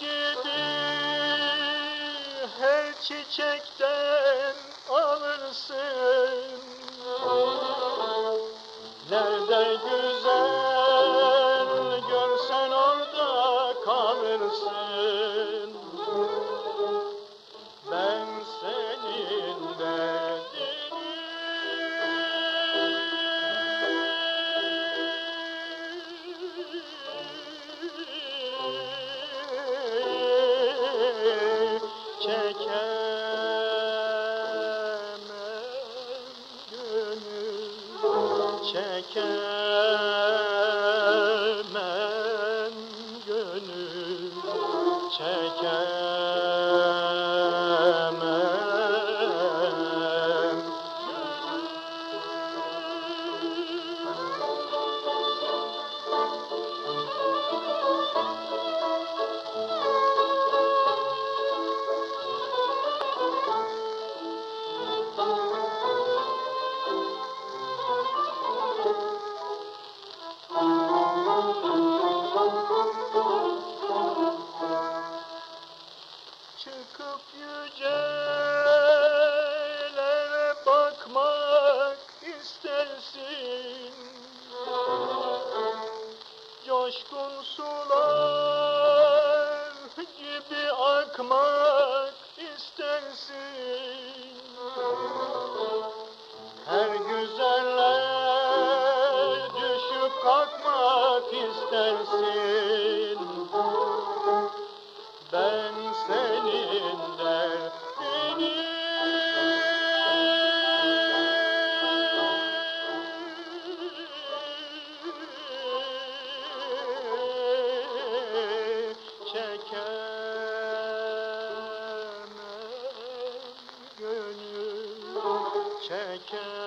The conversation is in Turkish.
Gibi her çiçekten alırsın. Nerede güzel görsen orada kalırsın çekemem gönül. Çekemem Coşkun sular gibi akmak istersin. Her güzelle düşüp kalkmak istersin çeker.